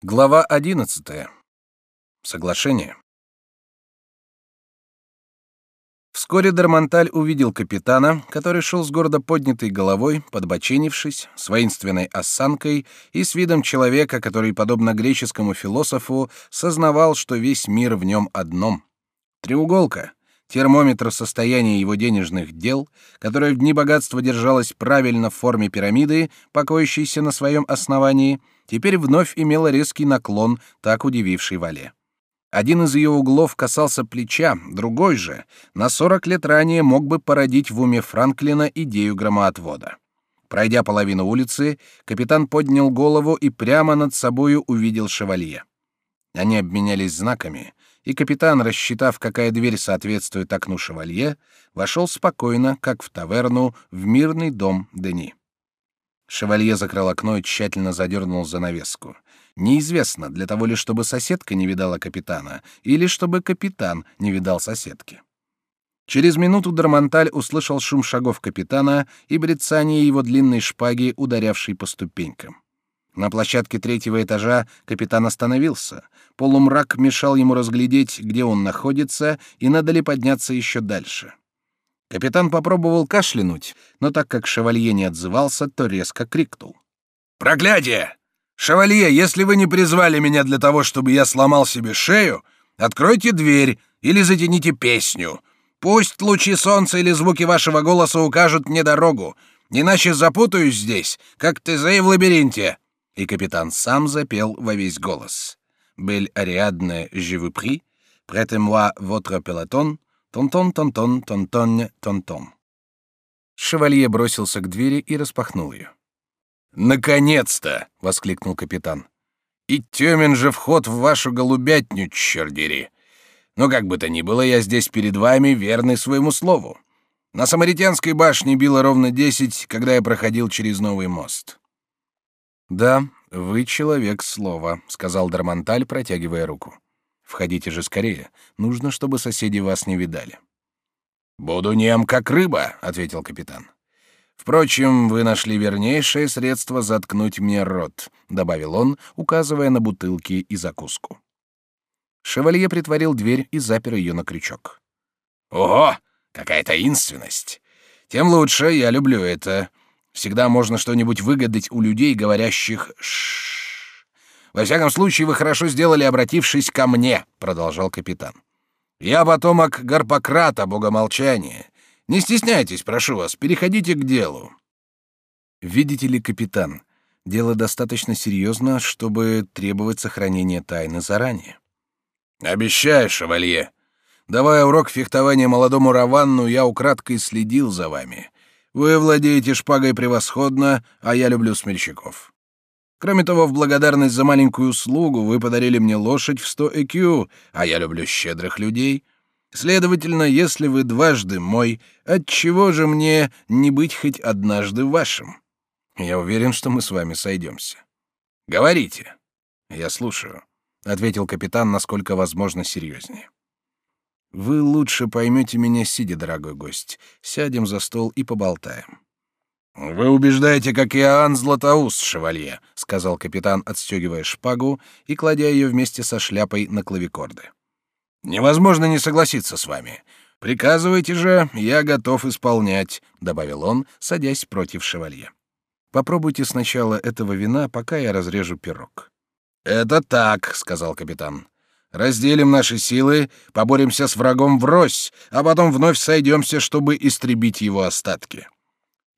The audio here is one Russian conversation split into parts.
Глава 11. Соглашение. Вскоре Дармонталь увидел капитана, который шел с гордо поднятой головой, подбоченившись, с воинственной осанкой и с видом человека, который, подобно греческому философу, сознавал, что весь мир в нем одном. Треуголка, термометр состояния его денежных дел, которое в дни богатства держалось правильно в форме пирамиды, покоящейся на своем основании — теперь вновь имела резкий наклон, так удививший Вале. Один из ее углов касался плеча, другой же на сорок лет ранее мог бы породить в уме Франклина идею громоотвода. Пройдя половину улицы, капитан поднял голову и прямо над собою увидел шевалье. Они обменялись знаками, и капитан, рассчитав, какая дверь соответствует окну шевалье, вошел спокойно, как в таверну, в мирный дом Дени. Шевалье закрыл окно и тщательно задернул занавеску. Неизвестно, для того ли, чтобы соседка не видала капитана, или чтобы капитан не видал соседки. Через минуту Дармонталь услышал шум шагов капитана и брецание его длинной шпаги, ударявшей по ступенькам. На площадке третьего этажа капитан остановился. Полумрак мешал ему разглядеть, где он находится, и надо ли подняться еще дальше. Капитан попробовал кашлянуть, но так как шевалье не отзывался, то резко крикнул. «Проклятие! Шевалье, если вы не призвали меня для того, чтобы я сломал себе шею, откройте дверь или затяните песню. Пусть лучи солнца или звуки вашего голоса укажут мне дорогу, иначе запутаюсь здесь, как ты в лабиринте». И капитан сам запел во весь голос. «Бель Ариадне, je vous prie, prêtez-moi votre peloton, Тон-тон-тон-тон, тон-тон, тон-тон. Шевалье бросился к двери и распахнул ее. «Наконец-то!» — воскликнул капитан. «И темен же вход в вашу голубятню, черт! Но как бы то ни было, я здесь перед вами верный своему слову. На Самаритянской башне било ровно десять, когда я проходил через новый мост». «Да, вы человек слова», — сказал Дармонталь, протягивая руку. Входите же скорее. Нужно, чтобы соседи вас не видали. Буду нем как рыба, ответил капитан. Впрочем, вы нашли вернейшее средство заткнуть мне рот, добавил он, указывая на бутылки и закуску. Шевалье притворил дверь и запер ее на крючок. Ого, какая таинственность! Тем лучше, я люблю это. Всегда можно что-нибудь выгадать у людей, говорящих «ш». Во всяком случае, вы хорошо сделали, обратившись ко мне, продолжал капитан. Я потомок Гарпократа, богомолчания. Не стесняйтесь, прошу вас, переходите к делу. Видите ли, капитан, дело достаточно серьезно, чтобы требовать сохранения тайны заранее. Обещаю, шевалье. Давая урок фехтования молодому Раванну, я украдкой следил за вами. Вы владеете шпагой превосходно, а я люблю смельчаков. Кроме того, в благодарность за маленькую услугу вы подарили мне лошадь в сто экю, а я люблю щедрых людей. Следовательно, если вы дважды мой, отчего же мне не быть хоть однажды вашим? Я уверен, что мы с вами сойдемся. Говорите. Я слушаю, ответил капитан, насколько возможно серьезнее. Вы лучше поймете меня сидя, дорогой гость. Сядем за стол и поболтаем. Вы убеждаете, как Иоанн Златоуст, шевалье, сказал капитан, отстегивая шпагу и кладя ее вместе со шляпой на клавикорды. Невозможно не согласиться с вами. Приказывайте же, я готов исполнять, добавил он, садясь против шевалье. Попробуйте сначала этого вина, пока я разрежу пирог. Это так, сказал капитан. Разделим наши силы, поборемся с врагом врозь, а потом вновь сойдемся, чтобы истребить его остатки.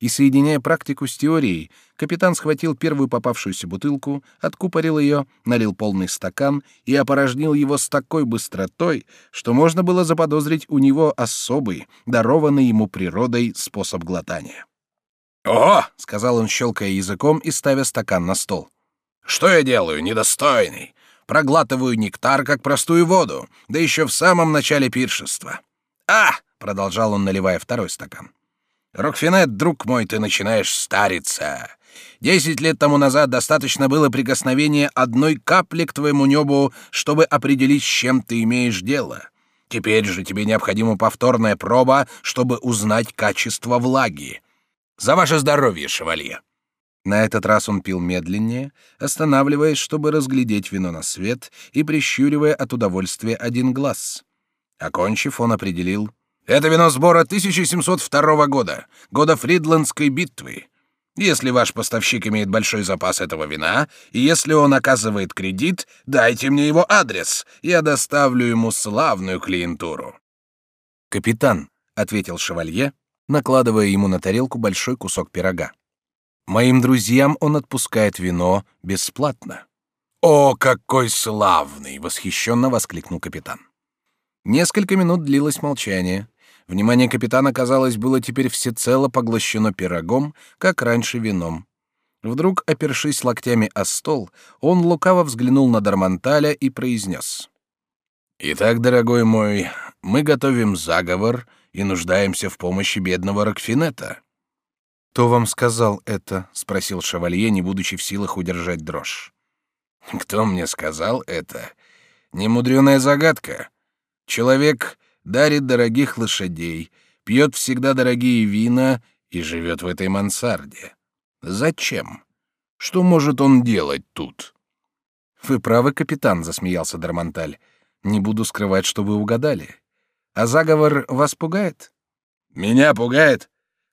И соединяя практику с теорией, капитан схватил первую попавшуюся бутылку, откупорил ее, налил полный стакан и опорожнил его с такой быстротой, что можно было заподозрить у него особый, дарованный ему природой способ глотания. «О!» — сказал он, щелкая языком и ставя стакан на стол. «Что я делаю, недостойный? Проглатываю нектар, как простую воду, да еще в самом начале пиршества. А!» — продолжал он, наливая второй стакан. Рокфинет, друг мой, ты начинаешь стариться. Десять лет тому назад достаточно было прикосновения одной капли к твоему небу, чтобы определить, с чем ты имеешь дело. Теперь же тебе необходима повторная проба, чтобы узнать качество влаги. За ваше здоровье, шевалье. На этот раз он пил медленнее, останавливаясь, чтобы разглядеть вино на свет и прищуривая от удовольствия один глаз. Окончив, он определил «Это вино сбора 1702 года, года Фридландской битвы. Если ваш поставщик имеет большой запас этого вина, и если он оказывает кредит, дайте мне его адрес, я доставлю ему славную клиентуру». «Капитан», — ответил шевалье, накладывая ему на тарелку большой кусок пирога. Моим друзьям он отпускает вино бесплатно. О, какой славный! восхищенно воскликнул капитан. Несколько минут длилось молчание. Внимание капитана, казалось, было теперь всецело поглощено пирогом, как раньше вином. Вдруг, опершись локтями о стол, он лукаво взглянул на Дармонталя и произнес. «Итак, дорогой мой, мы готовим заговор и нуждаемся в помощи бедного Рокфинета. «Кто вам сказал это?» — спросил шевалье, не будучи в силах удержать дрожь. «Кто мне сказал это? Немудреная загадка. Человек дарит дорогих лошадей, пьет всегда дорогие вина и живет в этой мансарде. Зачем? Что может он делать тут?» «Вы правы, капитан», — засмеялся Дармонталь. «Не буду скрывать, что вы угадали. А заговор вас пугает?» «Меня пугает?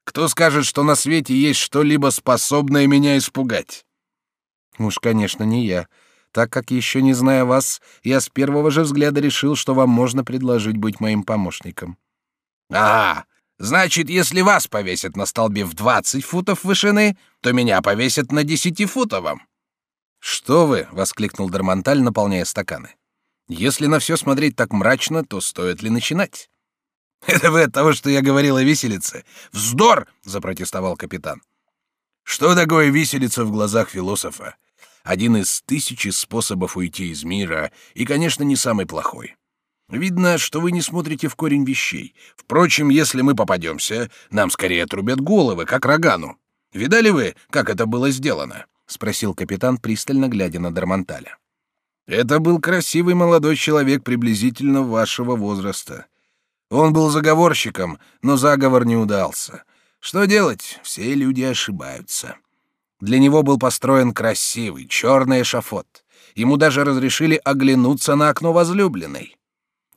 Кто скажет, что на свете есть что-либо способное меня испугать? Уж, конечно, не я. Так как еще не зная вас, я с первого же взгляда решил, что вам можно предложить быть моим помощником. Ага. Значит, если вас повесят на столбе в двадцать футов вышины, то меня повесят на десятифутовом. Что вы, воскликнул Дармонталь, наполняя стаканы. Если на все смотреть так мрачно, то стоит ли начинать? Это вы от того, что я говорил о виселице? Вздор! запротестовал капитан. Что такое виселица в глазах философа? Один из тысячи способов уйти из мира, и, конечно, не самый плохой. Видно, что вы не смотрите в корень вещей. Впрочем, если мы попадемся, нам скорее отрубят головы, как рогану. Видали вы, как это было сделано? спросил капитан, пристально глядя на Дармонталя. Это был красивый молодой человек приблизительно вашего возраста. Он был заговорщиком, но заговор не удался. Что делать? Все люди ошибаются. Для него был построен красивый черный эшафот. Ему даже разрешили оглянуться на окно возлюбленной.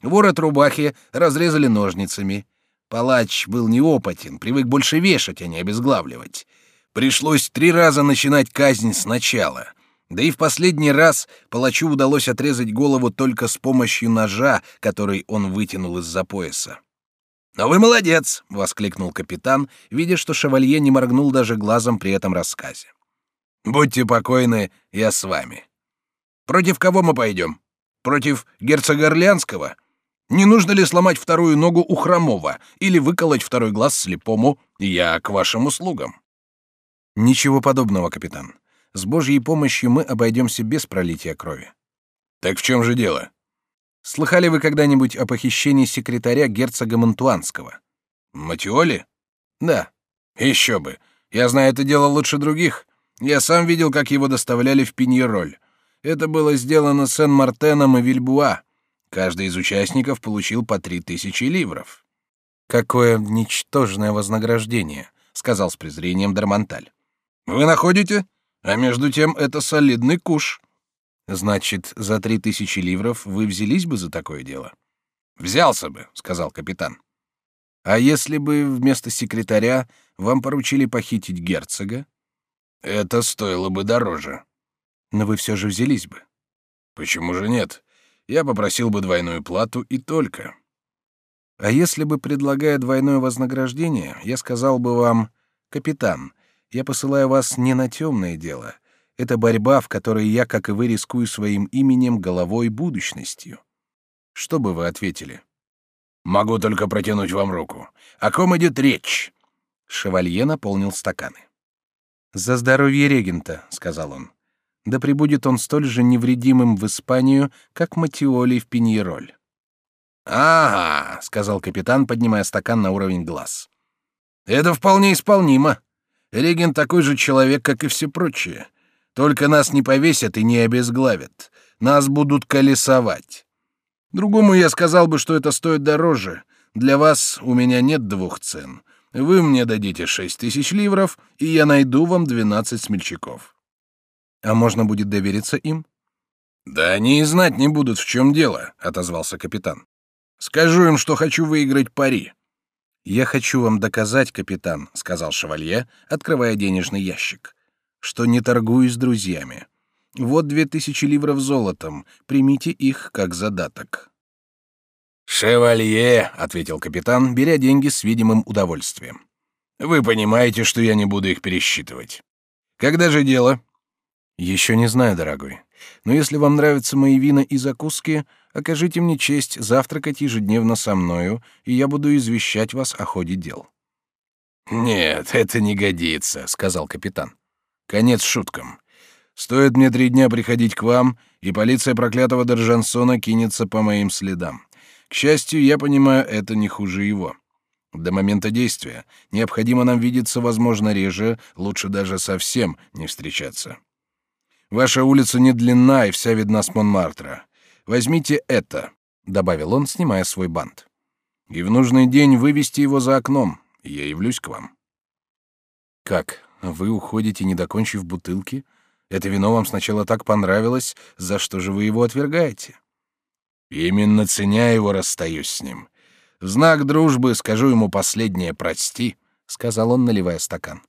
Ворот рубахи разрезали ножницами. Палач был неопытен, привык больше вешать, а не обезглавливать. Пришлось три раза начинать казнь сначала — да и в последний раз палачу удалось отрезать голову только с помощью ножа, который он вытянул из-за пояса. «Но вы молодец!» — воскликнул капитан, видя, что шевалье не моргнул даже глазом при этом рассказе. «Будьте покойны, я с вами. Против кого мы пойдем? Против герцога Орлеанского? Не нужно ли сломать вторую ногу у хромого или выколоть второй глаз слепому? Я к вашим услугам». «Ничего подобного, капитан. С Божьей помощью мы обойдемся без пролития крови. Так в чем же дело? Слыхали вы когда-нибудь о похищении секретаря герцога Монтуанского? Матиоли? Да. Еще бы. Я знаю это дело лучше других. Я сам видел, как его доставляли в Пиньероль. Это было сделано Сен-Мартеном и Вильбуа. Каждый из участников получил по три тысячи ливров. Какое ничтожное вознаграждение, сказал с презрением Дармонталь. Вы находите? А между тем это солидный куш. Значит, за три тысячи ливров вы взялись бы за такое дело? Взялся бы, сказал капитан. А если бы вместо секретаря вам поручили похитить герцога? Это стоило бы дороже. Но вы все же взялись бы. Почему же нет? Я попросил бы двойную плату и только. А если бы, предлагая двойное вознаграждение, я сказал бы вам, капитан, я посылаю вас не на темное дело. Это борьба, в которой я, как и вы, рискую своим именем, головой, будущностью. Что бы вы ответили? Могу только протянуть вам руку. О ком идет речь? Шевалье наполнил стаканы. За здоровье регента, сказал он. Да прибудет он столь же невредимым в Испанию, как Матиоли в Пиньероль. Ага, сказал капитан, поднимая стакан на уровень глаз. Это вполне исполнимо. Реген такой же человек, как и все прочие. Только нас не повесят и не обезглавят. Нас будут колесовать. Другому я сказал бы, что это стоит дороже. Для вас у меня нет двух цен. Вы мне дадите шесть тысяч ливров, и я найду вам двенадцать смельчаков. А можно будет довериться им? Да они и знать не будут, в чем дело, отозвался капитан. Скажу им, что хочу выиграть пари. Я хочу вам доказать, капитан, сказал шевалье, открывая денежный ящик, что не торгую с друзьями. Вот две тысячи ливров золотом. Примите их как задаток. «Шевалье», — ответил капитан, беря деньги с видимым удовольствием. «Вы понимаете, что я не буду их пересчитывать. Когда же дело?» «Еще не знаю, дорогой. Но если вам нравятся мои вина и закуски, окажите мне честь завтракать ежедневно со мною, и я буду извещать вас о ходе дел». «Нет, это не годится», — сказал капитан. «Конец шуткам. Стоит мне три дня приходить к вам, и полиция проклятого Держансона кинется по моим следам. К счастью, я понимаю, это не хуже его. До момента действия необходимо нам видеться, возможно, реже, лучше даже совсем не встречаться. Ваша улица не длинна и вся видна с Монмартра. Возьмите это, добавил он, снимая свой бант. И в нужный день вывести его за окном. Я явлюсь к вам. Как? Вы уходите, не докончив бутылки? Это вино вам сначала так понравилось, за что же вы его отвергаете? Именно ценя его расстаюсь с ним. В знак дружбы скажу ему последнее «прости», — сказал он, наливая стакан.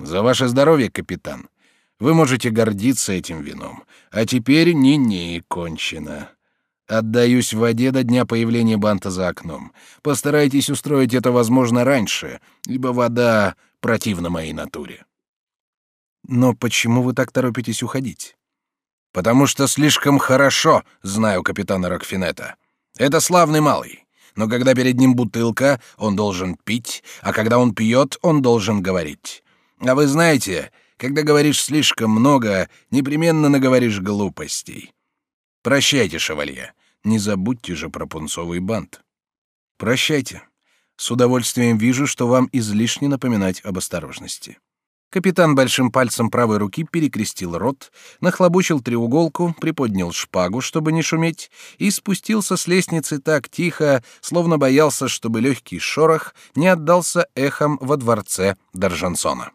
«За ваше здоровье, капитан. Вы можете гордиться этим вином. А теперь ни-ни, кончено. Отдаюсь в воде до дня появления банта за окном. Постарайтесь устроить это, возможно, раньше, ибо вода противна моей натуре». «Но почему вы так торопитесь уходить?» потому что слишком хорошо знаю капитана Рокфинета. Это славный малый, но когда перед ним бутылка, он должен пить, а когда он пьет, он должен говорить. А вы знаете, когда говоришь слишком много, непременно наговоришь глупостей. Прощайте, шевалье, не забудьте же про пунцовый бант. Прощайте. С удовольствием вижу, что вам излишне напоминать об осторожности. Капитан большим пальцем правой руки перекрестил рот, нахлобучил треуголку, приподнял шпагу, чтобы не шуметь, и спустился с лестницы так тихо, словно боялся, чтобы легкий шорох не отдался эхом во дворце Доржансона.